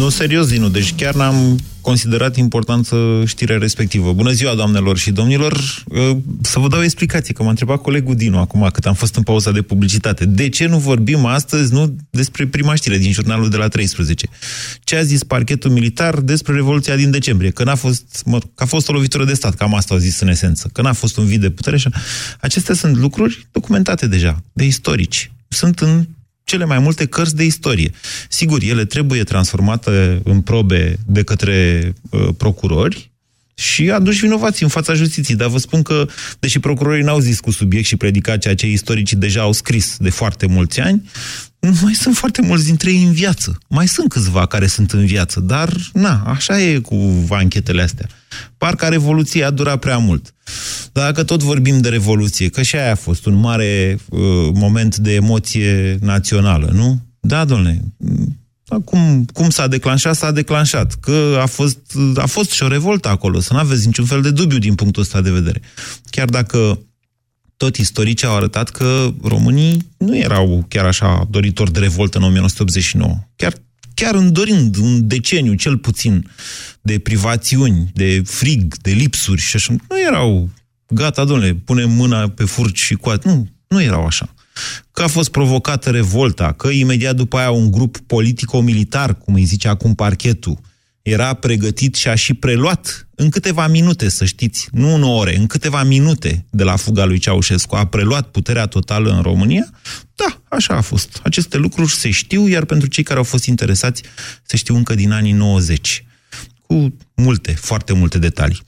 Nu, serios, Dinu, deci chiar n-am considerat importanță știrea respectivă. Bună ziua, doamnelor și domnilor! Uh, să vă dau explicație, că m-a întrebat colegul Dinu acum, cât am fost în pauza de publicitate. De ce nu vorbim astăzi, nu despre prima știre din jurnalul de la 13? Ce a zis parchetul militar despre Revoluția din decembrie? Că, n-a fost, mă, că a fost o lovitură de stat, cam asta au zis în esență. Că n-a fost un vid de putere. Așa. Acestea sunt lucruri documentate deja, de istorici. Sunt în cele mai multe cărți de istorie. Sigur, ele trebuie transformate în probe de către uh, procurori și aduși vinovați în fața justiției. Dar vă spun că, deși procurorii n-au zis cu subiect și predicat ceea ce istoricii deja au scris de foarte mulți ani, mai sunt foarte mulți dintre ei în viață. Mai sunt câțiva care sunt în viață, dar, na, așa e cu anchetele astea. Parcă Revoluția a durat prea mult. Dar dacă tot vorbim de Revoluție, că și aia a fost un mare uh, moment de emoție națională, nu? Da, domnule, cum, cum s-a declanșat, s-a declanșat. Că a fost, a fost și o revoltă acolo, să nu aveți niciun fel de dubiu din punctul ăsta de vedere. Chiar dacă tot istoricii au arătat că românii nu erau chiar așa doritori de revoltă în 1989. Chiar, chiar îndorind un deceniu, cel puțin, de privațiuni, de frig, de lipsuri și așa, nu erau gata, domnule, punem mâna pe furci și coate. Nu, nu erau așa. Că a fost provocată revolta, că imediat după aia un grup politico-militar, cum îi zice acum parchetul, era pregătit și a și preluat în câteva minute, să știți, nu în ore, în câteva minute de la fuga lui Ceaușescu, a preluat puterea totală în România? Da, așa a fost. Aceste lucruri se știu, iar pentru cei care au fost interesați, se știu încă din anii 90 cu multe, foarte multe detalii.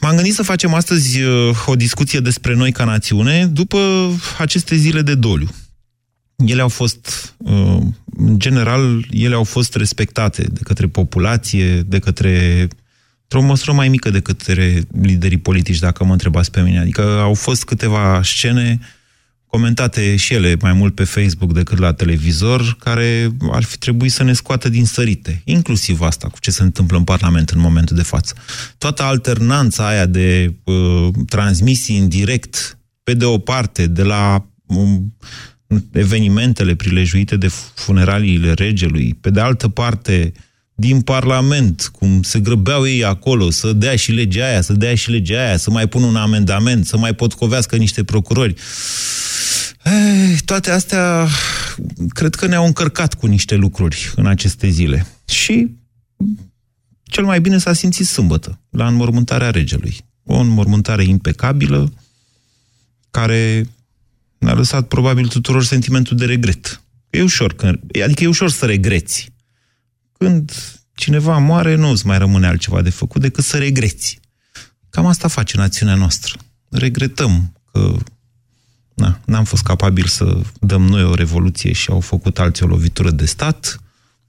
M-am gândit să facem astăzi uh, o discuție despre noi ca națiune după aceste zile de doliu ele au fost, uh, în general, ele au fost respectate de către populație, de către într-o măsură mai mică decât către liderii politici, dacă mă întrebați pe mine. Adică au fost câteva scene comentate și ele mai mult pe Facebook decât la televizor, care ar fi trebuit să ne scoată din sărite. Inclusiv asta, cu ce se întâmplă în Parlament în momentul de față. Toată alternanța aia de uh, transmisii în direct, pe de o parte, de la um, evenimentele prilejuite de funeraliile regelui, pe de altă parte, din Parlament, cum se grăbeau ei acolo, să dea și legea aia, să dea și legea aia, să mai pună un amendament, să mai potcovească niște procurori. Ei, toate astea cred că ne-au încărcat cu niște lucruri în aceste zile. Și cel mai bine s-a simțit sâmbătă, la înmormântarea regelui. O înmormântare impecabilă, care ne-a lăsat probabil tuturor sentimentul de regret. E ușor, adică e ușor să regreți. Când cineva moare, nu îți mai rămâne altceva de făcut decât să regreți. Cam asta face națiunea noastră. Regretăm că na, n-am fost capabil să dăm noi o revoluție și au făcut alții o lovitură de stat.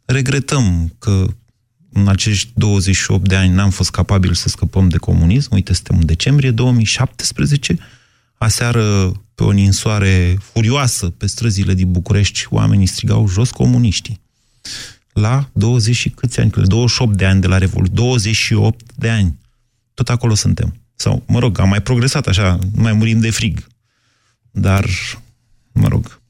Regretăm că în acești 28 de ani n-am fost capabil să scăpăm de comunism. Uite, suntem în decembrie 2017. Aseară pe o ninsoare furioasă pe străzile din București, oamenii strigau jos comuniștii. La 20 și câți ani? 28 de ani de la Revoluție. 28 de ani. Tot acolo suntem. Sau, mă rog, am mai progresat așa, nu mai murim de frig. Dar, mă rog.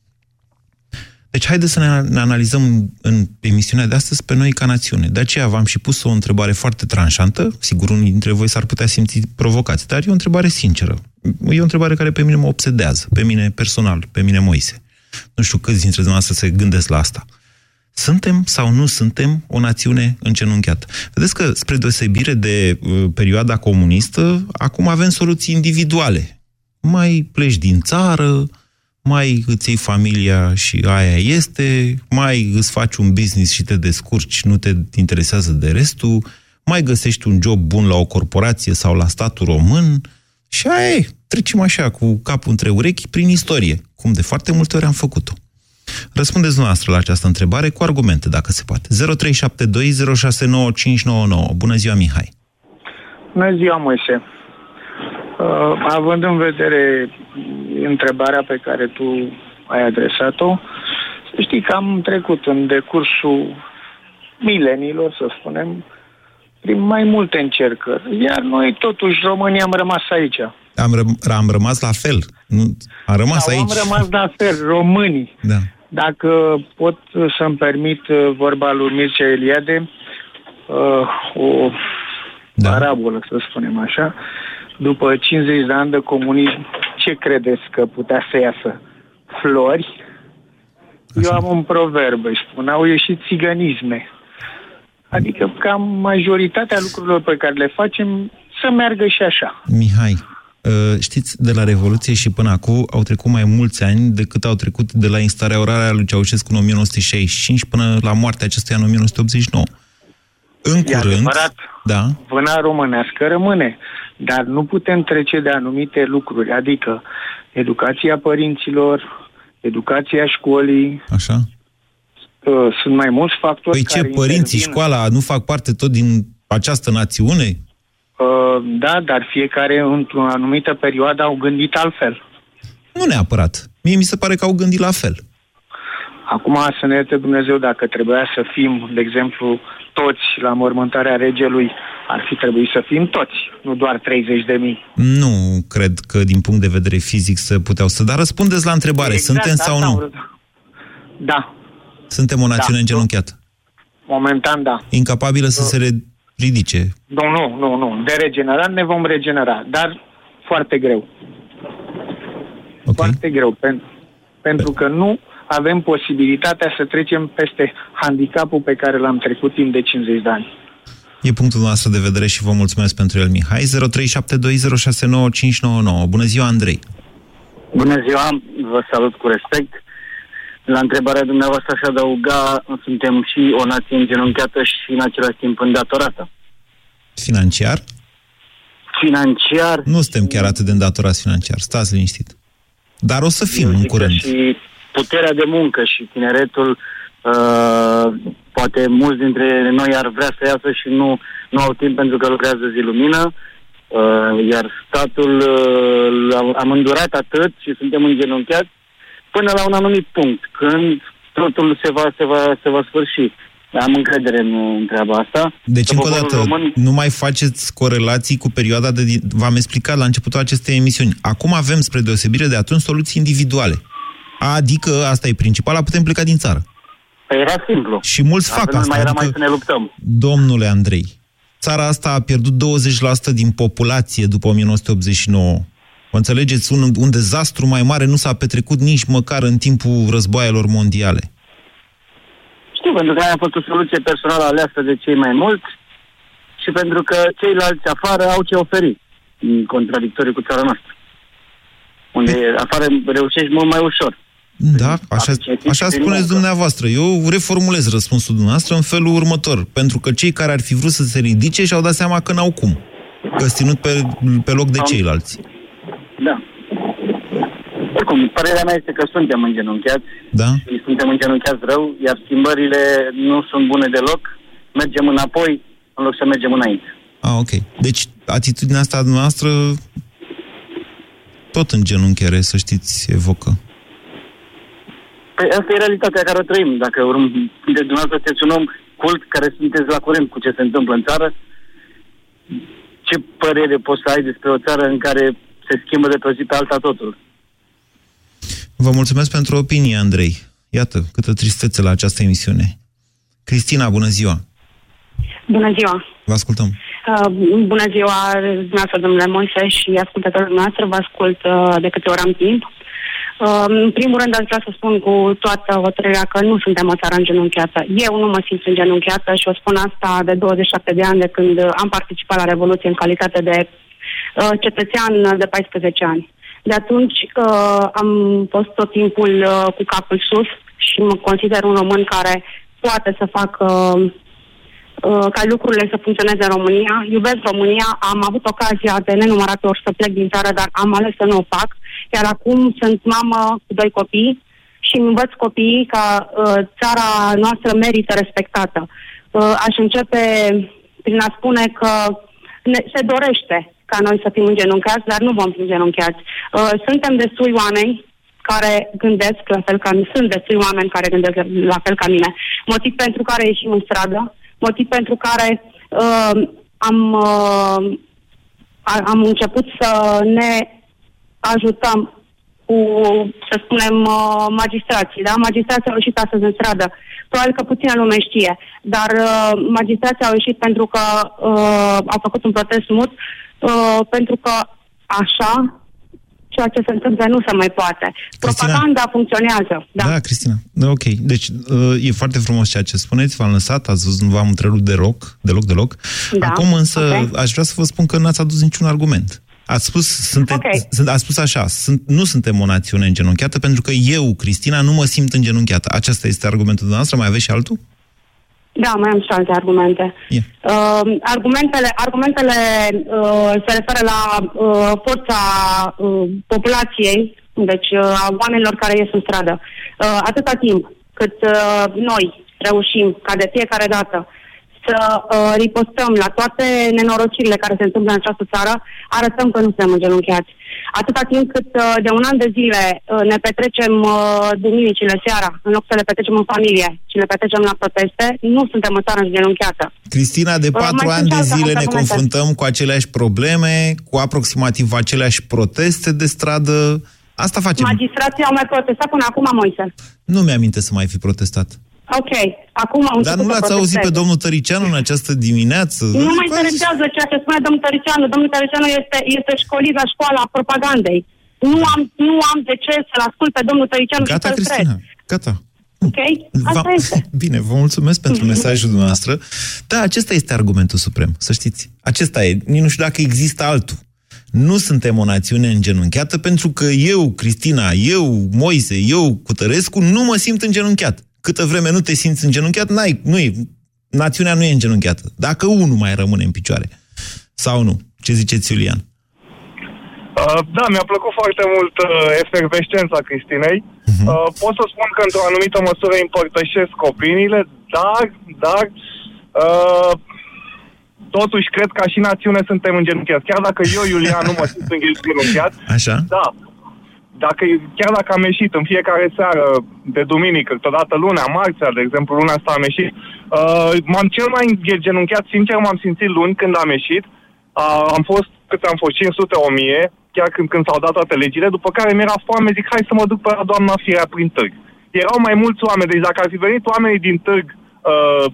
Deci haideți să ne, ne analizăm în emisiunea de astăzi pe noi ca națiune. De aceea v-am și pus o întrebare foarte tranșantă. Sigur, unii dintre voi s-ar putea simți provocați, dar e o întrebare sinceră. E o întrebare care pe mine mă obsedează, pe mine personal, pe mine Moise. Nu știu câți dintre dumneavoastră se gândesc la asta. Suntem sau nu suntem o națiune încenunchiată? Vedeți că, spre deosebire de uh, perioada comunistă, acum avem soluții individuale. Mai pleci din țară, mai îți iei familia și aia este, mai îți faci un business și te descurci, nu te interesează de restul, mai găsești un job bun la o corporație sau la statul român, și aia e, trecem așa, cu capul între urechi, prin istorie, cum de foarte multe ori am făcut-o. Răspundeți noastră la această întrebare cu argumente, dacă se poate. 0372069599. Bună ziua, Mihai! Bună ziua, Moise! Uh, având în vedere întrebarea pe care tu ai adresat-o, să știi că am trecut în decursul milenilor, să spunem, prin mai multe încercări. Iar noi, totuși, românii, am rămas aici. Am, ră- am rămas la fel. Nu, am rămas da, aici. am rămas la fel, românii. Da. Dacă pot să-mi permit uh, vorba lui Mircea Eliade, uh, o Da. parabolă, să spunem așa, după 50 de ani de comunism, ce credeți că putea să iasă? Flori? Eu Așa. am un proverb, își spun, au ieșit țiganisme. Adică cam majoritatea lucrurilor pe care le facem să meargă și așa. Mihai, uh, știți, de la Revoluție și până acum au trecut mai mulți ani decât au trecut de la instaurarea lui Ceaușescu în 1965 până la moartea acestuia în 1989. În E curând, adevărat. da, Vâna românească rămâne, dar nu putem trece de anumite lucruri, adică educația părinților, educația școlii, așa. uh, sunt mai mulți factori Păi ce, care părinții, intervin. școala nu fac parte tot din această națiune? Uh, Da, dar fiecare într-o anumită perioadă au gândit altfel. Nu neapărat. Mie mi se pare că au gândit la fel. Acum să ne ierte Dumnezeu dacă trebuia să fim, de exemplu, toți la mormântarea regelui, ar fi trebuit să fim toți, nu doar 30 de mii. Nu cred că din punct de vedere fizic să puteau să... Dar răspundeți la întrebare, suntem sau asta nu? am vrut. Da, Suntem o națiune Da. îngenunchiată. momentan da. Incapabilă să se ridice. Nu, nu, nu, nu. De regenerat ne vom regenera, dar foarte greu. Ok? Foarte greu, pen, pentru că nu avem posibilitatea să trecem peste handicapul pe care l-am trecut timp de 50 de ani. E punctul nostru de vedere și vă mulțumesc pentru el, Mihai. 0372069599. Bună ziua, Andrei. Bună ziua, vă salut cu respect. La întrebarea dumneavoastră aș adăuga, suntem și o nație îngenunchiată și în același timp îndatorată. Financiar? Financiar... Nu suntem chiar atât de îndatorați financiar. Stați liniștit. Dar o să fim eu în zic că curând. Și puterea de muncă și tineretul, uh, poate mulți dintre noi ar vrea să iasă și nu, nu au timp pentru că lucrează zi lumină, uh, iar statul uh, am- am îndurat atât și suntem îngenunchiați până la un anumit punct, când totul se va, se va, se va sfârși. Am încredere în, în treaba asta. Deci, Că încă o poporul dată, român- nu mai faceți corelații cu perioada de... V-am explicat la începutul acestei emisiuni. Acum avem, spre deosebire de atunci, soluții individuale. Adică, asta e principala, putem pleca din țară. Păi era simplu. Și mulți fac Altfel nu asta. mai era adică, mai să ne luptăm. Domnule Andrei, țara asta a pierdut 20% din populație după 1989. Vă înțelegeți? Un, un dezastru mai mare nu s-a petrecut nici măcar în timpul războaielor mondiale. Știu, pentru că aia a fost o soluție personală aleasă de cei mai mulți și pentru că ceilalți afară au ce oferi, în contradictoriu cu țara noastră. Unde Păi- afară reușești mult mai ușor. Da, așa, Asociații așa prin spuneți muncă. dumneavoastră. Eu reformulez răspunsul dumneavoastră în felul următor. Pentru că cei care ar fi vrut să se ridice și-au dat seama că n-au cum. Că ținut pe, pe loc de Am- ceilalți. Da. Oricum, părerea mea este că suntem îngenunchiați Da? și suntem îngenunchiați rău, iar schimbările nu sunt bune deloc. Mergem înapoi în loc să mergem înainte. Ah, ok. Deci, atitudinea asta noastră tot în genunchiere, să știți, evocă. Păi asta e realitatea care o trăim. Dacă urm, de dumneavoastră sunteți un om cult care sunteți la curent cu ce se întâmplă în țară, ce părere poți să ai despre o țară în care se schimbă de pe o zi pe alta totul? Vă mulțumesc pentru opinie, Andrei. Iată, câtă tristețe la această emisiune. Cristina, bună ziua! Bună ziua! Vă ascultăm. Uh, bună ziua, dumneavoastră, domnule Moise și ascultătorii noastre. Vă ascult uh, de câte ori am timp. Uh, în primul rând, aș vrea să spun cu toată hotărârea că nu suntem o țară îngenunchiată. Eu nu mă simt îngenunchiată și o spun asta de 27 de ani de când am participat la Revoluție în calitate de uh, cetățean de 14 ani. De atunci uh, am fost tot timpul uh, cu capul sus și mă consider un român care poate să facă uh, uh, ca lucrurile să funcționeze în România. Iubesc România, am avut ocazia de nenumărate ori să plec din țară, dar am ales să nu o fac. Iar acum sunt mamă cu doi copii și îmi învăț copiii că uh, țara noastră merită respectată. Uh, aș începe prin a spune că ne, se dorește ca noi să fim îngenunchiați, dar nu vom fi îngenunchiați. Uh, suntem destui oameni care gândesc la fel ca mine, sunt destui oameni care gândesc la fel ca mine. Motiv pentru care ieșim în stradă, motiv pentru care uh, am, uh, a- am început să ne ajutăm cu, să spunem, uh, magistrații. Da? Magistrații au ieșit astăzi în stradă. Probabil că puțină lume știe, dar uh, magistrații au ieșit pentru că uh, au făcut un protest mut, uh, pentru că așa ceea ce se întâmplă nu se mai poate. Cristina? Propaganda funcționează. Da. Da, Cristina. Da, ok. Deci uh, e foarte frumos ceea ce spuneți, v-am lăsat, ați văzut, nu v-am întrerupt deloc, deloc, deloc. Da, Acum însă ok. aș vrea să vă spun că n-ați adus niciun argument. Ați spus, sunte, Ok. sunt, ați spus așa, sunt, nu suntem o națiune îngenunchiată pentru că eu, Cristina, nu mă simt îngenunchiată. Acesta este argumentul dumneavoastră? Mai aveți și altul? Da, mai am și alte argumente. Yeah. Uh, argumentele argumentele uh, se referă la uh, forța uh, populației, deci uh, a oamenilor care ies în stradă. Uh, atâta timp cât uh, noi reușim, ca de fiecare dată, să uh, ripostăm la toate nenorocirile care se întâmplă în această țară, arătăm că nu suntem îngenunchiați. Atâta timp cât uh, de un an de zile uh, ne petrecem uh, duminicile seara, în loc să le petrecem în familie și le petrecem la proteste, nu suntem o țară îngenunchiată. Cristina, de Uh, patru mai ani sunt de și alte zile ne argumente. confruntăm cu aceleași probleme, cu aproximativ aceleași proteste de stradă. Asta facem. Magistrații au mai protestat până acum, Moise. Nu mi-aminte să mai fi protestat. Ok, acum au Dar început nu să l-ați auzit pe protesteze. domnul Tăricianu în această dimineață? Nu mă interesează ceea ce spune domnul Tăricianu. Domnul Tăricianu este, este școlit la școala propagandei. Nu am, nu am de ce să-l ascult pe domnul Tăricianu Gata, și să-l Cristina, cred. gata. Ok? Asta Va- este. Bine, vă mulțumesc pentru mesajul dumneavoastră. Da, acesta este argumentul suprem, să știți. Acesta e. Nici nu știu dacă există altul. Nu suntem o națiune îngenunchiată pentru că eu, Cristina, eu, Moise, eu, Cutărescu, nu mă simt îngenunchiat. Câtă vreme nu te simți îngenunchiat, n-ai, nu e, națiunea nu e îngenunchiată. Dacă unul mai rămâne în picioare. Sau nu? Ce ziceți, Iulian? Uh, da, mi-a plăcut foarte mult uh, efervescența Cristinei. Mhm. Uh, pot să spun că într-o anumită măsură împărtășesc opiniile, dar, dar uh, totuși cred că și națiune suntem îngenunchiați. Chiar dacă eu, Iulian, nu mă simt îngenunchiat, Așa? da, dacă, chiar dacă am ieșit în fiecare seară de duminică, câteodată lunea, marțea, de exemplu, luna asta am ieșit, uh, m-am cel mai îngenunchiat, sincer, m-am simțit luni când am ieșit. Uh, am fost, cât am fost, 500, 1000, chiar când, când s-au dat toate legile, după care mi-era foame, zic, hai să mă duc pe la doamna Firea prin târg. Erau mai mulți oameni, deci dacă ar fi venit oamenii din târg uh,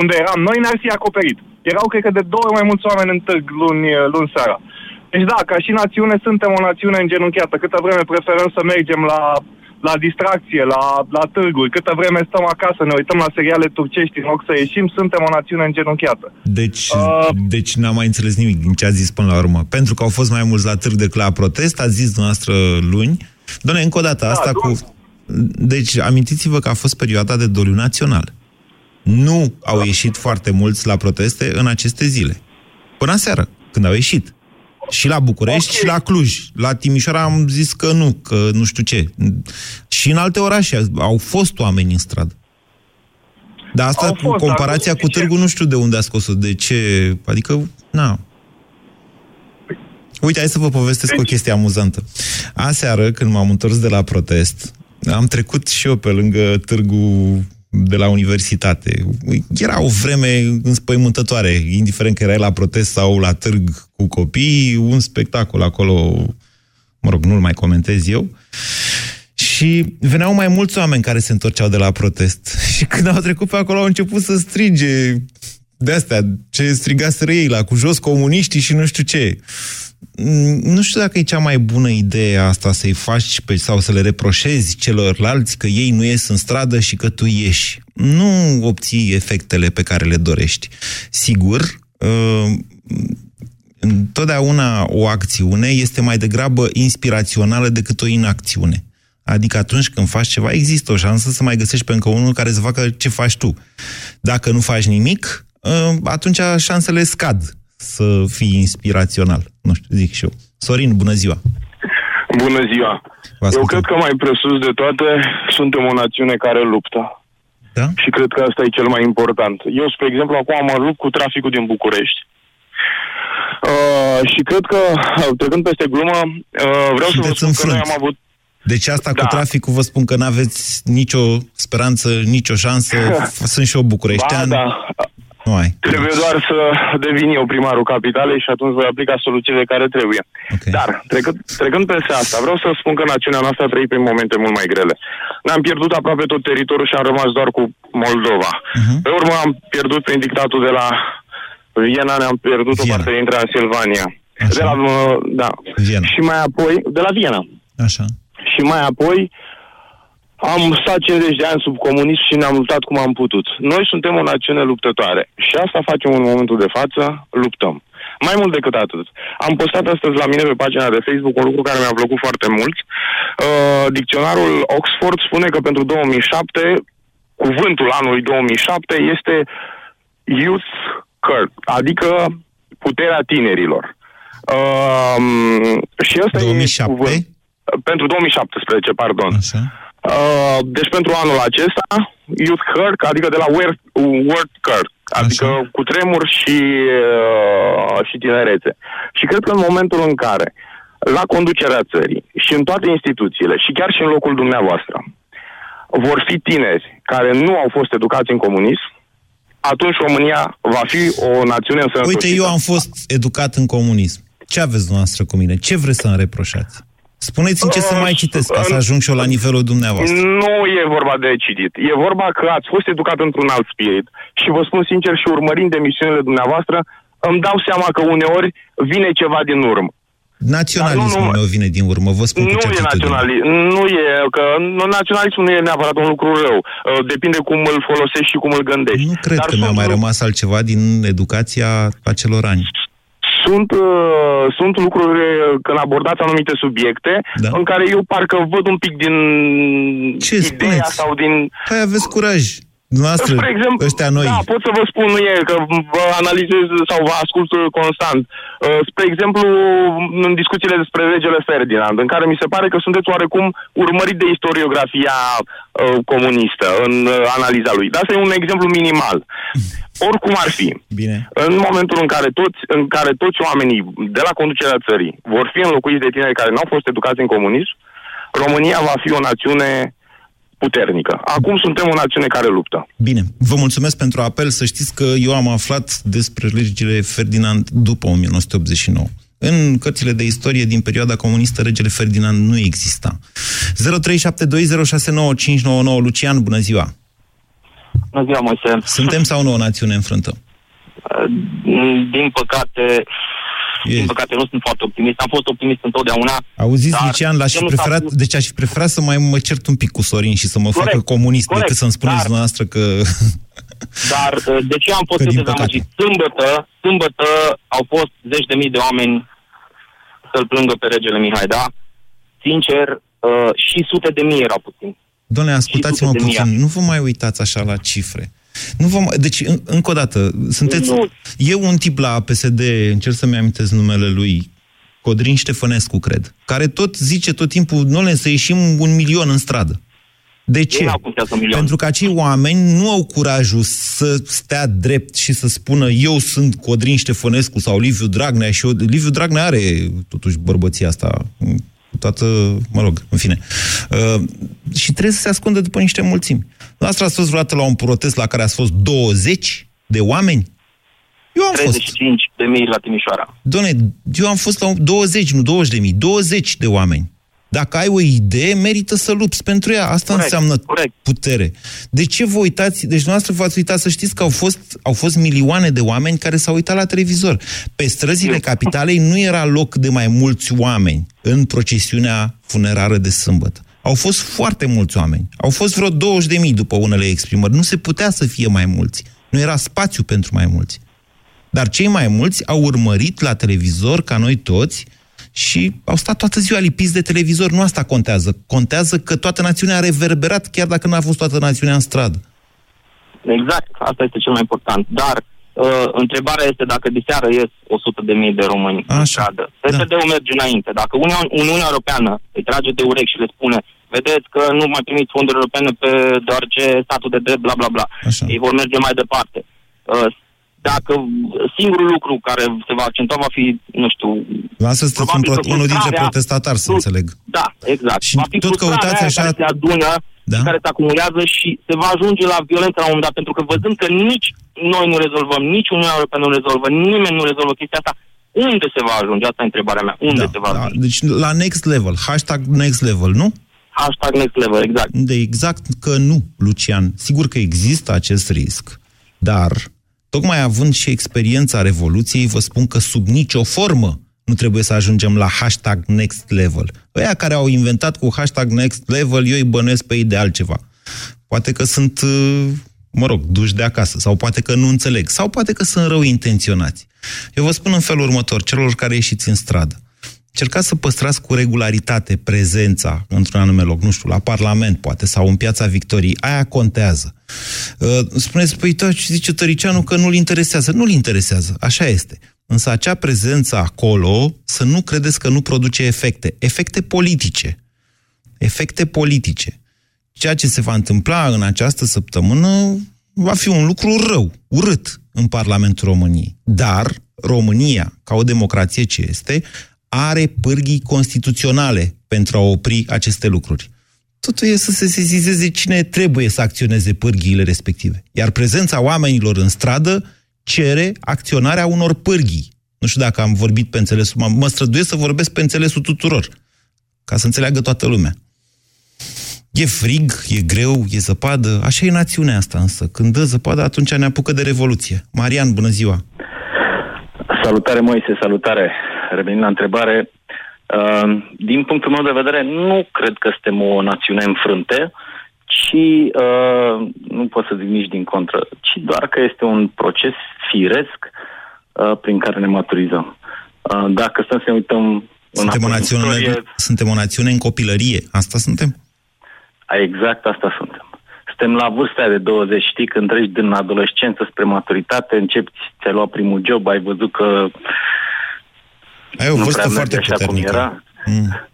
unde eram noi, ne-ar fi acoperit. Erau, cred că, de două ori mai mulți oameni în târg luni, uh, luni seara. Deci da, ca și națiune suntem o națiune îngenunchiată. Câtă vreme preferăm să mergem la, la distracție, la, la târguri, câtă vreme stăm acasă, ne uităm la seriale turcești în loc să ieșim, suntem o națiune îngenunchiată. Deci, Uh, deci n-am mai înțeles nimic din ce ați zis până la urmă. Pentru că au fost mai mulți la târg decât la protest, ați zis dumneavoastră luni. Doamne, încă o dată, asta luni. cu... Deci, amintiți-vă că a fost perioada de doliu național. Nu au ieșit foarte mulți la proteste în aceste zile. Până seară, când au ieșit. Și la București Ok. și la Cluj. La Timișoara am zis că nu, că nu știu ce. Și în alte orașe au fost oameni în stradă. Dar asta Au cu fost, dar comparația nu cu suficient. târgul nu știu de unde a scos-o, de ce, adică, na. Uite, hai să vă povestesc o chestie amuzantă. Aseară, când m-am întors de la protest, am trecut și eu pe lângă târgul de la universitate. Era o vreme înspăimântătoare, indiferent că erai la protest sau la târg cu copii, un spectacol acolo, mă rog, nu-l mai comentez eu. Și veneau mai mulți oameni care se întorceau de la protest. Și când au trecut pe acolo, au început să strige de astea, ce strigaseră ei la cu jos comuniștii și nu știu ce. Mm, Nu știu dacă e cea mai bună idee asta să-i faci pe, sau să le reproșezi celorlalți că ei nu ies în stradă și că tu ieși. Nu obții efectele pe care le dorești. Sigur, uh, întotdeauna o acțiune este mai degrabă inspirațională decât o inacțiune. Adică atunci când faci ceva, există o șansă să mai găsești pe încă unul care să facă ce faci tu. Dacă nu faci nimic, ă, atunci șansele scad să fii inspirațional. Nu știu, zic și eu. Sorin, bună ziua! Bună ziua! Vă Eu ascultăm. cred că mai presus de toate suntem o națiune care luptă. Da? Și cred că asta e cel mai important. Eu, spre exemplu, acum mă lupt cu traficul din București. Uh, și cred că, uh, trecând peste glumă, uh, vreau să vă Sunteți spun că noi înfrânt. am avut... Deci asta cu Da. traficul vă spun că n-aveți nicio speranță, nicio șansă. Sunt și eu Ba, bucureștean. da. Nu ai. Trebuie doar să devin eu primarul capitalei și atunci voi aplica soluțiile care trebuie. Ok. Dar, trecând, trecând peste asta, vreau să spun că națiunea noastră a trăit prin momente mult mai grele. Ne-am pierdut aproape tot teritoriul și am rămas doar cu Moldova. Mhm. Pe urmă am pierdut prin dictatul de la Viena, ne-am pierdut o Viena. parte din Transilvania. Așa. De la, uh, da. Viena. Și mai apoi, de la Viena. Așa. Și mai apoi am stat 50 de ani sub comunism și ne-am luptat cum am putut. Noi suntem o națiune luptătoare și asta facem în momentul de față, luptăm. Mai mult decât atât. Am postat astăzi la mine pe pagina de Facebook un lucru care mi-a plăcut foarte mult. Uh, dicționarul Oxford spune că pentru 2007, cuvântul anului 2007 este Youth Curve, adică puterea tinerilor. Uh, și ăsta e 2007? cuvânt. Pentru 2017, pardon. Așa. Uh, deci pentru anul acesta, Youth Kirk, adică de la Word, word Kirk, adică Așa. cu tremur și, uh, și tinerețe. Și cred că în momentul în care, la conducerea țării și în toate instituțiile, și chiar și în locul dumneavoastră, vor fi tineri care nu au fost educați în comunism, atunci România va fi o națiune însănătoșită. Uite, eu am fost educat în comunism. Ce aveți dumneavoastră cu mine? Ce vreți să-mi reproșați? Spuneți-mi ce să mai citesc, ca să ajung și eu la nivelul dumneavoastră. Nu e vorba de citit. E vorba că ați fost educat într-un alt spirit. Și vă spun sincer și urmărind emisiunile dumneavoastră, îmi dau seama că uneori vine ceva din urmă. Naționalismul Dar nu- meu vine din urmă, vă spun cu Nu e certitudine. naționalism. Nu e, că nu, naționalismul nu e neapărat un lucru rău. Uh, Depinde cum îl folosești și cum îl gândești. Nu cred Dar că mi-a sunt mai lu- rămas altceva din educația acelor ani. Sunt, uh, sunt lucruri uh, când abordați anumite subiecte Da. în care eu parcă văd un pic din Ce ideea spuneți? sau din Hai, aveți curaj. Dumneavoastră, Spre exemplu, ăștia noi. Da, pot să vă spun, nu e, că vă analizez sau vă ascult uh, constant. Uh, Spre exemplu, în discuțiile despre regele Ferdinand, în care mi se pare că sunteți oarecum urmărit de istoriografia uh, comunistă în uh, analiza lui. Dar asta e un exemplu minimal. Oricum ar fi, Bine. în momentul în care toți, în care toți oamenii de la conducerea țării vor fi înlocuiți de tineri care nu au fost educați în comunism, România va fi o națiune puternică. Acum suntem o națiune care luptă. Bine, vă mulțumesc pentru apel. Să știți că eu am aflat despre legile Ferdinand după 1989. În cărțile de istorie din perioada comunistă, regele Ferdinand nu exista. 0372069599 Lucian, bună ziua! Bună ziua, Moise. Suntem sau nu o națiune înfrântă? Din păcate, E. din păcate nu sunt foarte optimist. Am fost optimist întotdeauna. Auziți, Dar Lucian, l-aș fi eu nu s-a preferat, pus- deci aș fi preferat să mai mă cert un pic cu Sorin și să mă Corect, facă comunist corect, decât să-mi spuneți dar- dumneavoastră că... Dar uh, de ce am fost Că eu din dezamăgit? păcate. Sâmbătă, sâmbătă au fost zeci de mii de oameni să-l plângă pe regele Mihai, da? Sincer, uh, și sute de mii erau puțin. Doamne, ascultați-mă sute de mii puțin, ani. nu vă mai uitați așa la cifre. Nu vă mai... Deci, în, încă o dată, sunteți... Nu. E un tip la PSD, încerc să-mi amintesc numele lui, Codrin Ștefănescu, cred, care tot zice tot timpul, nu să ieșim un milion în stradă. De ce? n-au cum să iasă un milion. Pentru că acei oameni nu au curajul să stea drept și să spună eu sunt Codrin Ștefănescu sau Liviu Dragnea și eu... Liviu Dragnea are totuși bărbăția asta cu toată, mă rog, în fine. Uh, și trebuie să se ascundă după niște mulțimi. Noastră ați fost vreodată la un protest la care ați fost 20 de oameni? Eu am fost. 35 de mii la Timișoara. Doamne, eu am fost la 20, nu 20 de mii, 20 de oameni. Dacă ai o idee, merită să lupți pentru ea. Asta Corect, înseamnă corect. putere. De ce vă uitați? Deci noastră v-ați uitat să știți că au fost, au fost milioane de oameni care s-au uitat la televizor. Pe străzile capitalei nu era loc de mai mulți oameni în procesiunea funerară de sâmbătă. Au fost foarte mulți oameni. Au fost vreo 20.000 după unele exprimări. Nu se putea să fie mai mulți. Nu era spațiu pentru mai mulți. Dar cei mai mulți au urmărit la televizor, ca noi toți, și au stat toată ziua lipiți de televizor. Nu asta contează. Contează că toată națiunea a reverberat, chiar dacă n-a fost toată națiunea în stradă. Exact, asta este cel mai important. Dar uh, întrebarea este dacă diseară ies 100 de mii de români în Așa, stradă. da. PSD-ul merge înainte. Dacă Uniunea, Uniunea Europeană îi trage de urechi și le spune vedeți că nu mai primiți fonduri europene pe deoarece statul de drept, bla bla bla. Așa. Ei vor merge mai departe. Uh, dacă singurul lucru care se va accentua va fi, nu știu... Lasă să probabil sunt că unul dintre frustrarea- protestatari, să Nu, înțeleg. Da, exact. Și va fi tot frustrarea căutați aia așa- care se adună da? care se acumulează și se va ajunge la violență la un moment dat, pentru că văzând că nici noi nu rezolvăm, nici Uniunea Europeană nu rezolvă, nimeni nu rezolvă chestia asta, unde se va ajunge? Asta e întrebarea mea. Unde da, se va da. ajunge? Deci la next level, hashtag next level, nu? Hashtag next level, exact. De exact că nu, Lucian. Sigur că există acest risc, dar tocmai având și experiența Revoluției, vă spun că sub nicio formă nu trebuie să ajungem la hashtag next level. Ăia care au inventat cu hashtag next level, eu îi bănuiesc pe ei de altceva. Poate că sunt, uh, mă rog, duși de acasă, sau poate că nu înțeleg, sau poate că sunt rău intenționați. Eu vă spun în felul următor, celor care ieșiți în stradă, Cercați să păstrați cu regularitate prezența într-un anume loc, nu știu, la Parlament, poate, sau în Piața Victoriei. Aia contează. Uh, spuneți, păi, da, zice Tăricianu că nu-l interesează. Nu-l interesează, așa este. Însă acea prezență acolo, să nu credeți că nu produce efecte. Efecte politice. Efecte politice. Ceea ce se va întâmpla în această săptămână va fi un lucru rău, urât în Parlamentul României. Dar România, ca o democrație ce este, are pârghii constituționale pentru a opri aceste lucruri. Totul e să se sesizeze cine trebuie să acționeze pârghiile respective. Iar prezența oamenilor în stradă cere acționarea unor pârghii. Nu știu dacă am vorbit pe înțelesul, mă străduiesc să vorbesc pe înțelesul tuturor, ca să înțeleagă toată lumea. E frig, e greu, e zăpadă, așa e națiunea asta însă. Când dă zăpadă, atunci ne apucă de revoluție. Marian, bună ziua! Salutare, Moise, salutare! Revenind la întrebare, uh, din punctul meu de vedere, nu cred că suntem o națiune înfrânte, ci uh, nu pot să zic nici din contră, ci doar că este un proces firesc uh, prin care ne maturizăm. Uh, dacă stăm să ne uităm suntem o, națiune, istorie, suntem o națiune în copilărie, asta suntem? Exact asta suntem. Suntem la vârsta de 20, știi, când treci din adolescență spre maturitate, începi, ți-ai luat primul job, ai văzut că ai o vârstă foarte așa puternică. Cum era. Mm.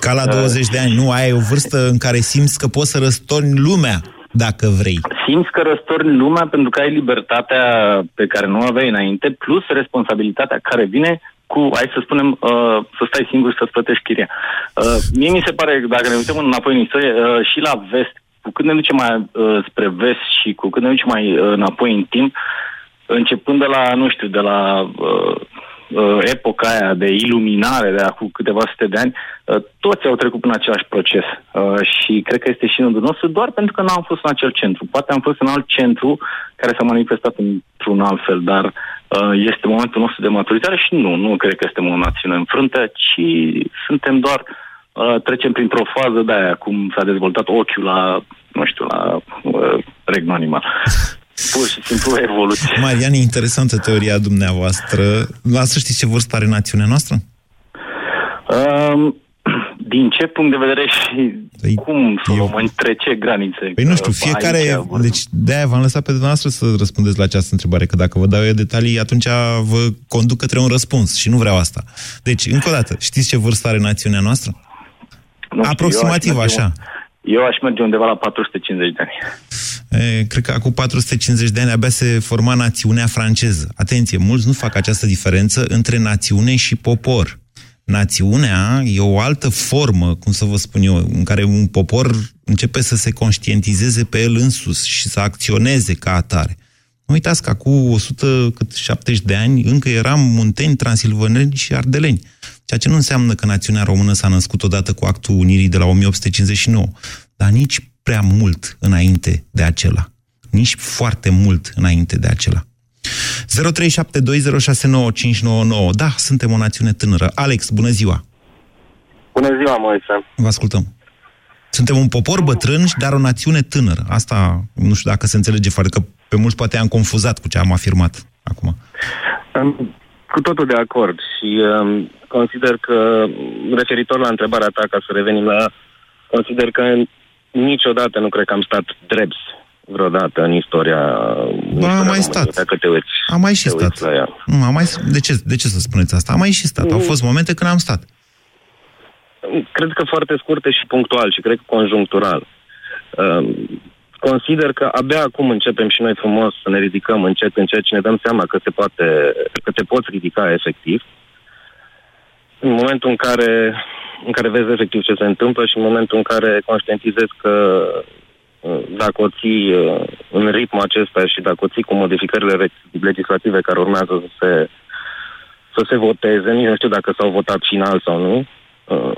Ca la 20 de ani, nu? Ai o vârstă în care simți că poți să răstorni lumea dacă vrei. Simți că răstorni lumea pentru că ai libertatea pe care nu o aveai înainte, plus responsabilitatea care vine cu, hai să spunem, uh, să stai singur să-ți plătești chiria. Uh, mie mi se pare, dacă ne uităm înapoi în istorie, uh, și la vest, cu cât ne ducem mai uh, spre vest și cu cât ne ducem mai uh, înapoi în timp, începând de la, nu știu, de la uh, uh, epoca aia de iluminare de acum câteva sute de ani, uh, toți au trecut prin același proces. Uh, și cred că este și în rândul nostru doar pentru că nu am fost în acel centru. Poate am fost în alt centru care s-a manifestat într-un alt fel, dar uh, este momentul nostru de maturizare și nu, nu cred că suntem o națiune înfrântă, ci suntem doar uh, trecem printr-o fază de aia, cum s-a dezvoltat ochiul la, nu știu, la uh, regnul animal. Pur și simplu evoluție. Marian, e interesantă teoria dumneavoastră. La să știți ce vârstă are națiunea noastră? Um, din ce punct de vedere și păi, cum să eu... între ce granițe? Păi nu știu, fiecare... Aici, deci de-aia v-am lăsat pe dumneavoastră să răspundeți la această întrebare, că dacă vă dau eu detalii, atunci vă conduc către un răspuns și nu vreau asta. Deci, încă o dată, știți ce vârstă are națiunea noastră? Nu Aproximativ știu, așa. Eu aș merge undeva la 450 de ani. E, cred că acum 450 de ani abia se forma națiunea franceză. Atenție, mulți nu fac această diferență între națiune și popor. Națiunea e o altă formă, cum să vă spun eu, în care un popor începe să se conștientizeze pe el însus și să acționeze ca atare. Nu uitați că acum 170 de ani încă eram munteni, transilvaneni și ardeleni. Ceea ce nu înseamnă că națiunea română s-a născut odată cu actul unirii de la 1859, dar nici prea mult înainte de acela. Nici foarte mult înainte de acela. 0372069599. Da, suntem o națiune tânără. Alex, bună ziua! Bună ziua, Moise! Vă ascultăm. Suntem un popor bătrân, dar o națiune tânără. Asta nu știu dacă se înțelege foarte, că pe mulți poate am confuzat cu ce am afirmat acum. Cu totul de acord și um, consider că, referitor la întrebarea ta, ca să revenim la consider că niciodată nu cred că am stat drept vreodată în istoria... Ba, am mai stat. Dacă te uiți, am mai și stat. La ea. Nu, am mai, de, ce, de ce să spuneți asta? Am mai și stat. Au mm. fost momente când am stat. Cred că foarte scurte și punctual și cred că conjunctural. Um, consider că abia acum începem și noi frumos să ne ridicăm încet, încet și ne dăm seama că, se poate, că te poți ridica efectiv. În momentul în care în care vezi efectiv ce se întâmplă și în momentul în care conștientizezi că uh, dacă o ții uh, în ritmul acesta și dacă o ții cu modificările re- legislative care urmează să se, să se voteze, nici nu știu dacă s-au votat final sau nu, uh,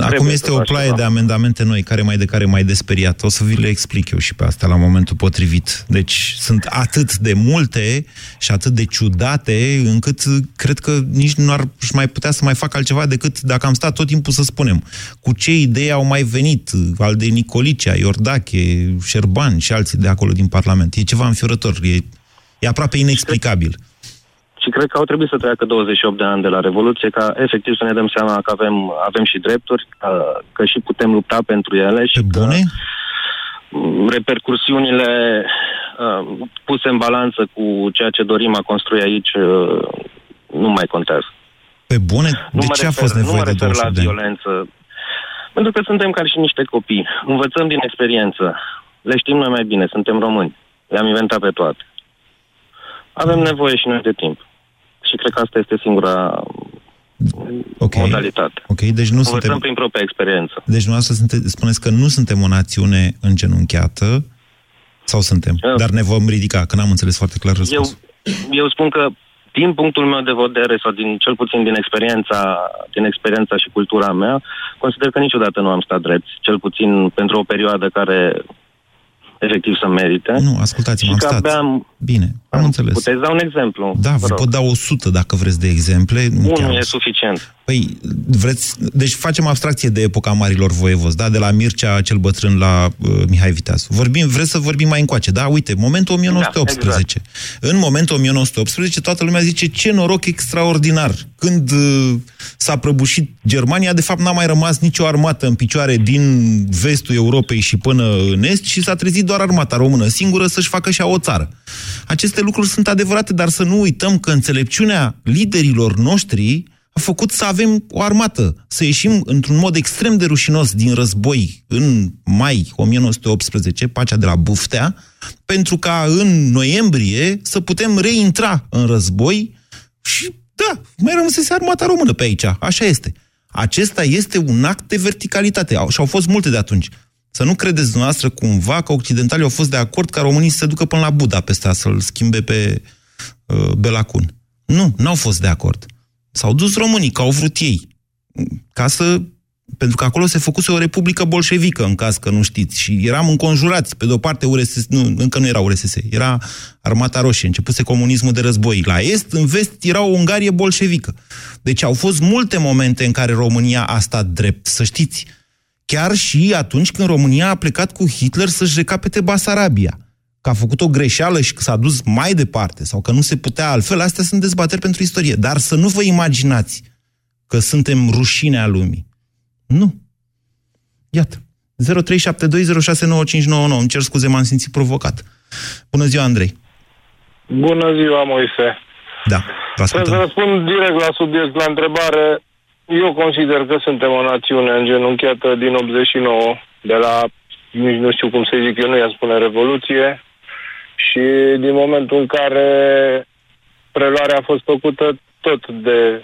Acum Trebuie este să o faci ploaie ceva. de amendamente noi, care mai de care mai desperiat. O să vi le explic eu și pe asta la momentul potrivit. Deci sunt atât de multe și atât de ciudate, încât cred că nici nu ar mai putea să mai fac altceva decât dacă am stat tot timpul să spunem cu ce idei au mai venit al de Nicolicea, Iordache, Șerban și alții de acolo din Parlament. E ceva înfiorător, e, e aproape inexplicabil. Și cred că au trebuit să treacă 28 de ani de la Revoluție ca efectiv să ne dăm seama că avem, avem și drepturi, că, că și putem lupta pentru ele și Pe bune? că m, repercursiunile uh, puse în balanță cu ceea ce dorim a construi aici uh, nu mai contează. Pe bune? Nu De mă ce a refer, fost nu nevoie mă de refer la 28 de ani? violență. Pentru că suntem ca și niște copii. Învățăm din experiență. Le știm noi mai bine. Suntem români. Le-am inventat pe toate. Avem nevoie și noi de timp. Și cred că asta este singura Ok. modalitate. Ok, deci nu Învățăm suntem... prin propria experiență. Deci dumneavoastră sunte, spuneți că nu suntem o națiune îngenunchiată, sau suntem? Eu- Dar ne vom ridica, că n-am înțeles foarte clar Eu, răspunsul. eu spun că din punctul meu de vedere sau din cel puțin din experiența, din experiența și cultura mea, consider că niciodată nu am stat drept, cel puțin pentru o perioadă care efectiv să merite. Nu, ascultați-mă, și am că stat. abia am, Bine, am înțeles. Puteți da un exemplu? Da, vă rog. pot da 100 dacă vreți de exemple. Nu chiar Unul e 100. suficient. Păi, vreți... Deci facem abstracție de epoca marilor voievozi, da? De la Mircea cel bătrân la uh, Mihai Viteazu. Vorbim, vreți să vorbim mai încoace, da? Uite, momentul 1918. În momentul 1918 toată lumea zice ce noroc extraordinar. Când uh, s-a prăbușit Germania, de fapt n-a mai rămas nicio armată în picioare din vestul Europei și până în est și s-a trezit doar armata română singură să-și facă și o țară. Aceste lucruri sunt adevărate, dar să nu uităm că înțelepciunea liderilor noștri a făcut să avem o armată, să ieșim într-un mod extrem de rușinos din război în mai 1918, pacea de la Buftea, pentru ca în noiembrie să putem reintra în război și, da, mai rămăsese armata română pe aici. Așa este. Acesta este un act de verticalitate. Au- Și au fost multe de atunci. Să nu credeți dumneavoastră cumva că occidentalii au fost de acord ca românii să se ducă până la Budapesta să-l schimbe pe uh, Belacun. Nu, n-au fost de acord. S-au dus românii, că au vrut ei. Ca să... Pentru că acolo se făcuse o republică bolșevică, în caz că nu știți. Și eram înconjurați. Pe de-o parte, URSS, nu, încă nu era URSS, era Armata Roșie, începuse comunismul de război. La est, în vest, era o Ungarie bolșevică. Deci au fost multe momente în care România a stat drept, să știți. Chiar și atunci când România a plecat cu Hitler să-și recapete Basarabia. Că a făcut o greșeală și că s-a dus mai departe sau că nu se putea altfel, astea sunt dezbateri pentru istorie. Dar să nu vă imaginați că suntem rușinea lumii. Nu. Iată. 0372069599. Îmi cer scuze, m-am simțit provocat. Bună ziua, Andrei. Bună ziua, Moise. Da, vă Să ascultăm. răspund direct la subiect, la întrebare. Eu consider că suntem o națiune îngenunchiată din 89, de la, nici nu știu cum să zic eu, nu i-am spune Revoluție, și din momentul în care preluarea a fost făcută tot de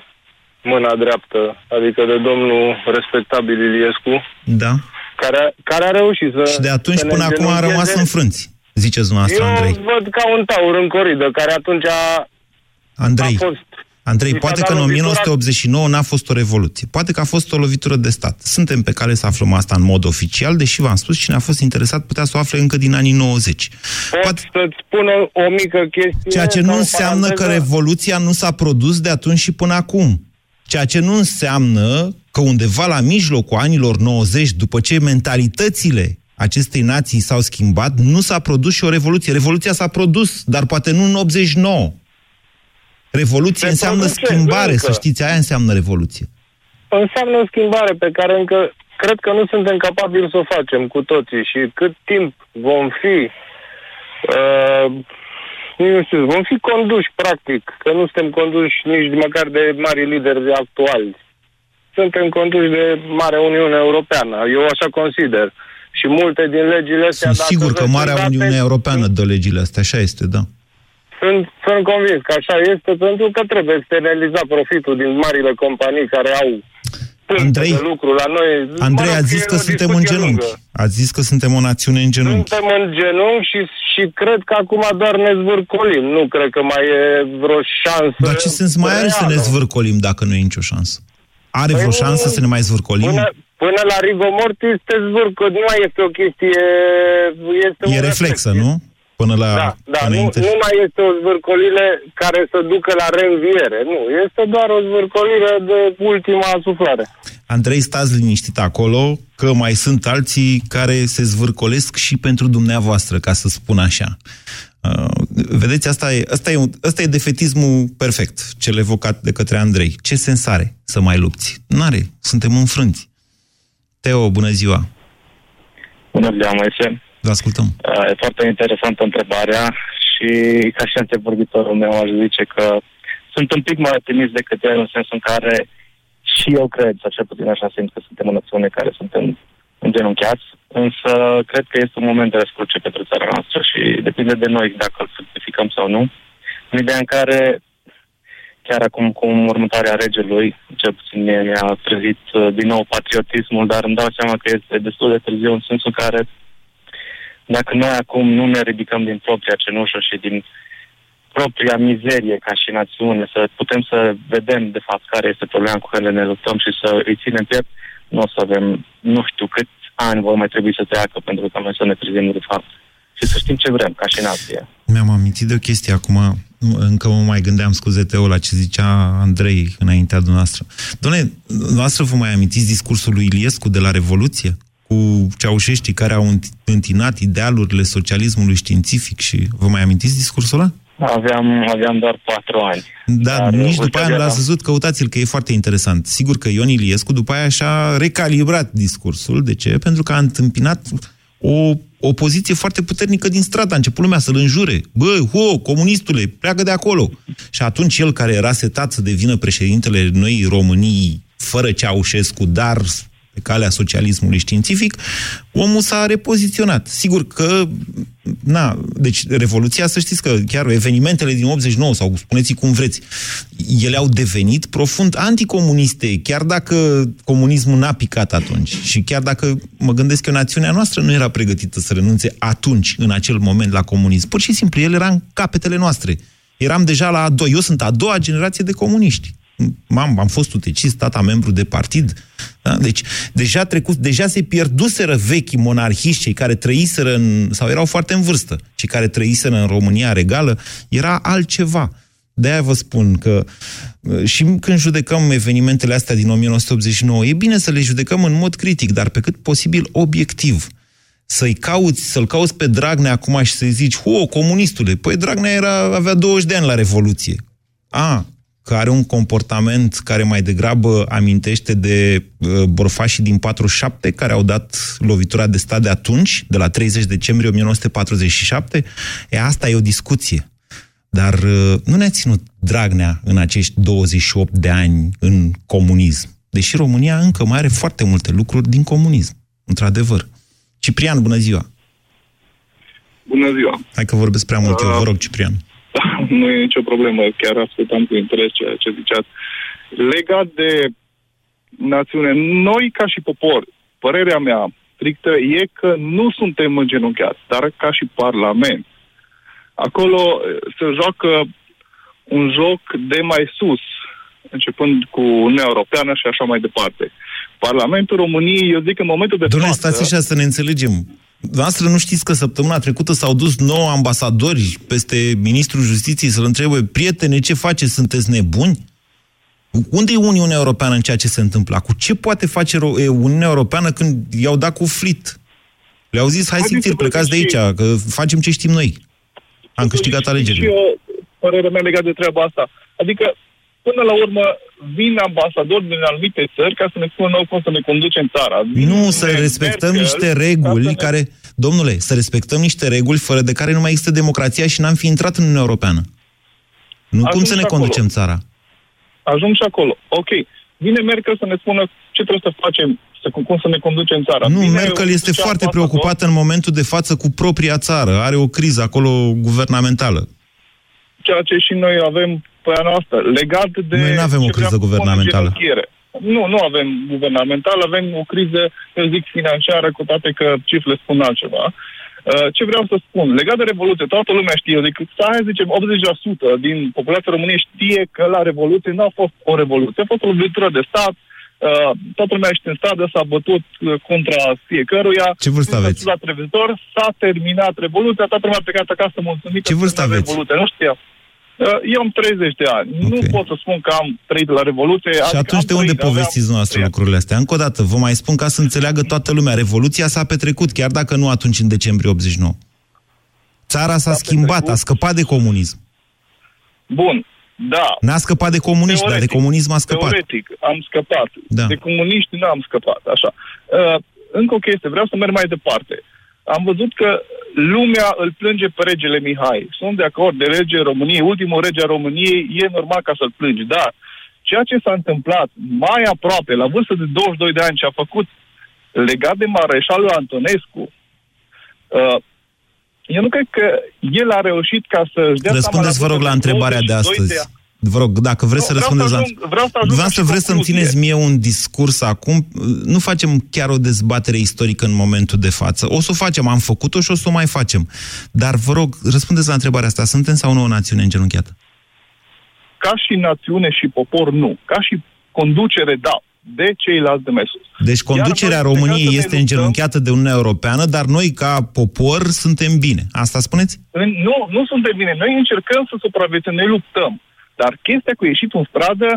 mâna dreaptă, adică de domnul respectabil Iliescu, Da. care, care a reușit să... Și de atunci să ne până acum a rămas îngenuncheze. în frânți, ziceți dumneavoastră, Eu Andrei. văd ca un taur în coridă, care atunci a, Andrei, a fost... Andrei, i s-a poate dat că în lovitura- 1989 n-a fost o revoluție. Poate că a fost o lovitură de stat. Suntem pe care să aflăm asta în mod oficial, deși v-am spus, cine a fost interesat putea să o afle încă din anii 90. Pot să-ți spun o, o mică chestie... Ceea ce ca nu o înseamnă că paranteză? revoluția nu s-a produs de atunci și până acum. Ceea ce nu înseamnă că undeva la mijlocul anilor 90, după ce mentalitățile acestei nații s-au schimbat, nu s-a produs și o revoluție. Revoluția s-a produs, dar poate nu în 89. Revoluție Se înseamnă produce schimbare, încă. să știți, aia înseamnă revoluție. Înseamnă o schimbare pe care încă cred că nu suntem capabili să o facem cu toții și cât timp vom fi uh, nu știu, vom fi conduși practic, că nu suntem conduși nici măcar de mari lideri actuali. Suntem conduși de Marea Uniune Europeană, eu așa consider. Și multe din legile astea... Sunt dacă sigur că vezi, Marea sunt date- Uniune Europeană dă legile astea, așa este, da. Sunt, sunt convins că așa este, pentru că trebuie externaliza profitul din marile companii care au pântă Andrei? de lucru la noi. Andrei, Mă rog, ați zis e că o suntem în discuție genunchi. lungă. Ați zis că suntem o națiune în genunchi. Suntem în genunchi și, și cred că acum doar ne zvârcolim. Nu cred că mai e vreo șansă Dar ce sens mai are să ne reală. zvârcolim dacă nu e nicio șansă? Are vreo Păi, șansă să ne mai zvârcolim? Până, până la Rigo Mortis te zvârcă. Nu mai este o chestie... Este un E reflexă, reflex. nu? Până la... Da, da, până nu, inter... nu mai este o zvârcolire care să ducă la reînviere. Nu, este doar o zvârcolire de ultima suflare. Andrei, stați liniștit acolo, că mai sunt alții care se zvârcolesc și pentru dumneavoastră, ca să spun așa. Uh, vedeți, asta e, asta, e, un- asta e defetismul perfect, cel evocat de către Andrei. Ce sens are să mai lupți? N-are, suntem înfrânți. Teo, bună ziua! Bună ziua, Moise. Vă ascultăm. Uh, E foarte interesantă întrebarea și ca și antevorbitorul meu aș zice că sunt un pic mai optimist decât el în sensul în care și eu cred, sau cel puțin așa simt că suntem o națiune care suntem îngenunchiați, însă cred că este un moment de răscruce pentru țara noastră și depinde de noi dacă îl fructificăm sau nu. În ideea în care chiar acum cu următoarea regelui, cel puțin mie mi-a trezit uh, din nou patriotismul, dar îmi dau seama că este destul de târziu în sensul în care dacă noi acum nu ne ridicăm din propria cenușă și din propria mizerie ca și națiune, să putem să vedem de fapt care este problema cu care ne luptăm și să îi ținem piept, nu o să avem, nu știu câți ani vor mai trebui să treacă pentru ca noi să ne trezim de fapt și să știm ce vrem ca și nație. Mi-am amintit de o chestie acum, încă mă mai gândeam, scuze Teo, la ce zicea Andrei înaintea dumneavoastră. Doamne, dumneavoastră vă mai amintiți discursul lui Iliescu de la Revoluție? Cu ceaușeștii care au înt- întinat idealurile socialismului științific și vă mai amintiți discursul ăla? Aveam, aveam doar patru ani. Da, Dar, nici uite, după aia nu eram- l-ați văzut, căutați-l, că e foarte interesant. Sigur că Ion Iliescu după aia și-a recalibrat discursul. De ce? Pentru că a întâmpinat o opoziție foarte puternică din stradă. A început lumea să-l înjure. Bă, ho, comunistule, pleacă de acolo. Și atunci el, care era setat să devină președintele noi României, fără Ceaușescu, dar pe calea socialismului științific, omul s-a repoziționat. Sigur că, na, deci Revoluția, să știți că chiar evenimentele din 89, sau spuneți cum vreți, ele au devenit profund anticomuniste, chiar dacă comunismul n-a picat atunci și chiar dacă mă gândesc că națiunea noastră nu era pregătită să renunțe atunci, în acel moment, la comunism. Pur și simplu, el era în capetele noastre. Eram deja la a doua, eu sunt a doua generație de comuniști. Mam, am fost utecis, tata membru de partid. Da? Deci, deja trecut, deja se pierduseră vechi monarhiști, cei care trăiseră în, sau erau foarte în vârstă, cei care trăiseră în România regală, era altceva. De-aia vă spun că uh, și când judecăm evenimentele astea din 1989, e bine să le judecăm în mod critic, dar pe cât posibil obiectiv. Să-i cauți, să-l cauți pe Dragnea acum și să-i zici, o, comunistule, păi Dragnea era, avea 20 de ani la Revoluție. A, că are un comportament care mai degrabă amintește de uh, borfașii din 47, care au dat lovitura de stat de atunci, de la 30 decembrie 1947, e asta e o discuție. Dar uh, nu ne-a ținut Dragnea în acești 28 de ani în comunism. Deși România încă mai are foarte multe lucruri din comunism, într-adevăr. Ciprian, bună ziua! Bună ziua! Hai că vorbesc prea mult eu, vă rog, Ciprian. nu e nicio problemă, chiar ascultam cu interes ceea ce ziceați. Legat de națiune, noi ca și popor, părerea mea strictă e că nu suntem îngenunchiați, dar ca și Parlament. Acolo eh, se joacă un joc de mai sus, începând cu Uniunea Europeană și așa mai departe. Parlamentul României, eu zic, în momentul de Doamne, față... stați așa să ne înțelegem. Noastră nu știți că săptămâna trecută s-au dus nouă ambasadori peste ministrul justiției să-l întrebe, prietene, ce faceți, sunteți nebuni? Unde e Uniunea Europeană în ceea ce se întâmplă? Cu ce poate face Ro- e, Uniunea Europeană când i-au dat cu flit? Le-au zis, hai Haideți simțiri, să plecați de vedem aici, că facem ce știm noi. Am câștigat Și alegerile. eu, părerea mea legat de treaba asta. Adică, până la urmă, vin ambasadori din anumite țări ca să ne spună nouă cum să ne conducem țara. Vin Nu, să Merkel respectăm ca niște să reguli ne- care... Domnule, să respectăm niște reguli fără de care nu mai există democrația și n-am fi intrat în Uniunea Europeană. Nu cum Ajung să ne și acolo. conducem țara. Ajung și acolo. Ok. Vine Merkel să ne spună ce trebuie să facem, să, cum să ne conducem țara. Nu, Vine Merkel este un foarte ambasador, preocupată în momentul de față cu propria țară. Are o criză acolo guvernamentală. Ceea ce și noi avem pe a noastră. Legat de... Noi nu avem o ce criză vrea să spună guvernamentală. genunchiere. Nu, nu avem guvernamental, avem o criză, eu zic, financiară, cu toate că cifrele spun altceva. Uh, Ce vreau să spun? Legat de Revoluție, toată lumea știe, adică, să zicem, 80% din populația României știe că la Revoluție nu a fost o revoluție, a fost o lovitură de stat, Uh, toată lumea este în stradă, s-a bătut uh, contra fiecăruia. Ce vârstă aveți? La televizor, s-a terminat revoluția, toată lumea a plecat acasă mulțumită. Ce vârstă aveți? Revoluția. Nu știa. Uh, Eu am 30 de ani. Okay. Nu pot să spun că am trăit la Revoluție. Și adică atunci am de unde trăit, povestiți aveam- noastră lucrurile astea? Încă o dată, vă mai spun ca să înțeleagă toată lumea. Revoluția s-a petrecut, chiar dacă nu atunci în decembrie 89. Țara s-a schimbat, a scăpat de comunism. Bun, da. N-a scăpat de comuniști, dar de comunism a scăpat. Teoretic, am scăpat. Da. De comuniști nu am scăpat, așa. Uh, încă o chestie, vreau să merg mai departe. Am văzut că lumea îl plânge pe regele Mihai. Sunt de acord de rege României, ultimul rege a României, e normal ca să-l plângi, dar ceea ce s-a întâmplat mai aproape, la vârstă de 22 de ani, ce a făcut legat de Mareșalul Antonescu, uh, eu nu cred că el a reușit ca să-și dea Răspundeți, vă seama rog, la vârstă întrebarea de 22 astăzi. ani. Vă rog, dacă vreți Nu, să vreau răspundeți să la... ajung- vreau să ajung Dumneavoastră la vreți să-mi concluzie. țineți mie un discurs acum? Nu facem chiar o dezbatere istorică în momentul de față. O să o facem, am făcut-o și o să o mai facem. Dar vă rog, răspundeți la întrebarea asta. Suntem sau nu o națiune îngenunchiată? Ca și națiune și popor, nu. Ca și conducere, da. De ceilalți de mai sus. Deci conducerea Iar noi, României ca să ne este luptăm- îngenunchiată de Uniunea Europeană, dar noi, ca popor, suntem bine. Asta spuneți? În- Nu, nu suntem bine. Noi încercăm să supraviețuim, noi luptăm. Dar chestia cu ieșit în stradă,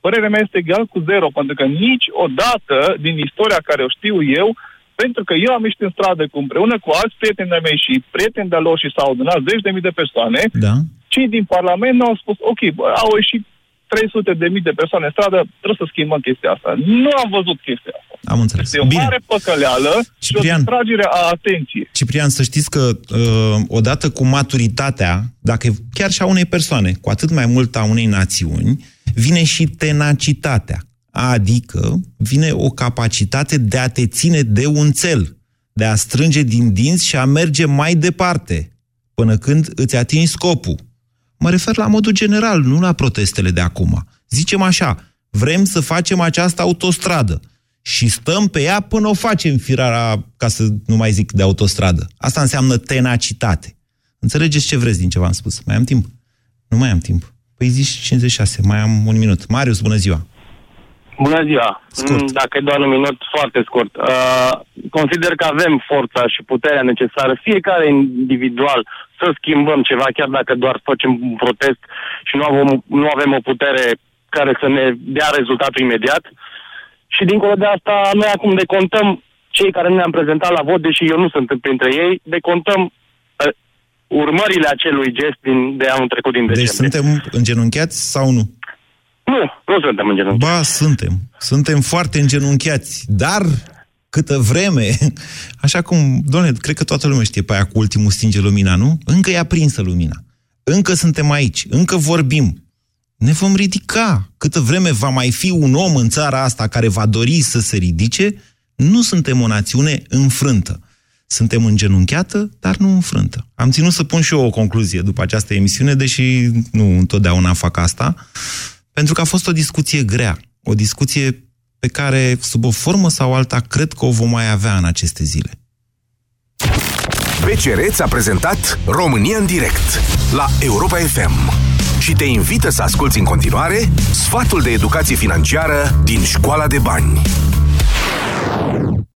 părerea mea este egal cu zero, pentru că niciodată din istoria care o știu eu, pentru că eu am ieșit în stradă cu împreună cu alți prieteni de mei și prieteni de-a lor și s-au adunat zeci de mii de persoane, Da. cei din Parlament au spus, ok, bă, au ieșit 300 de mii de persoane în stradă, trebuie să schimbăm chestia asta. Nu am văzut chestia asta. Am înțeles. Este o Bine. mare păcăleală și o Ciprian. distragere a atenției. Ciprian, să știți că uh, odată cu maturitatea, dacă e chiar și a unei persoane, cu atât mai mult a unei națiuni, vine și tenacitatea. Adică vine o capacitate de a te ține de un cel, de a strânge din dinți și a merge mai departe, până când îți atingi scopul. Mă refer la modul general, nu la protestele de acum. Zicem așa, vrem să facem această autostradă și stăm pe ea până o facem firara, ca să nu mai zic de autostradă. Asta înseamnă tenacitate. Înțelegeți ce vreți din ce v-am spus? Mai am timp? Nu mai am timp. Păi zici 56, mai am un minut. Marius, bună ziua! Bună ziua! Scurt. Mm, Dacă e doar un minut, foarte scurt. Uh, consider că avem forța și puterea necesară, fiecare individual, să schimbăm ceva, chiar dacă doar facem un protest și nu avem, nu avem o putere care să ne dea rezultatul imediat. Și dincolo de asta, noi acum decontăm cei care nu ne-am prezentat la vot, deși eu nu sunt printre ei, decontăm uh, urmările acelui gest din, de anul trecut din Deci decembrie. suntem îngenunchiați sau nu? Nu, nu suntem în genunchi. Ba, suntem. Suntem foarte îngenunchiați. Dar câtă vreme, așa cum, doamne, cred că toată lumea știe pe aia cu ultimul stinge lumina, nu? Încă e aprinsă lumina. Încă suntem aici, încă vorbim. Ne vom ridica. Câtă vreme va mai fi un om în țara asta care va dori să se ridice, nu suntem o națiune înfrântă. Suntem îngenunchiată, dar nu înfrântă. Am ținut să pun și eu o concluzie după această emisiune, deși nu întotdeauna fac asta, pentru că a fost o discuție grea, o discuție pe care, sub o formă sau alta, cred că o vom mai avea în aceste zile. BCR ți-a prezentat România în direct la Europa FM și te invită să asculti în continuare sfatul de educație financiară din Școala de Bani.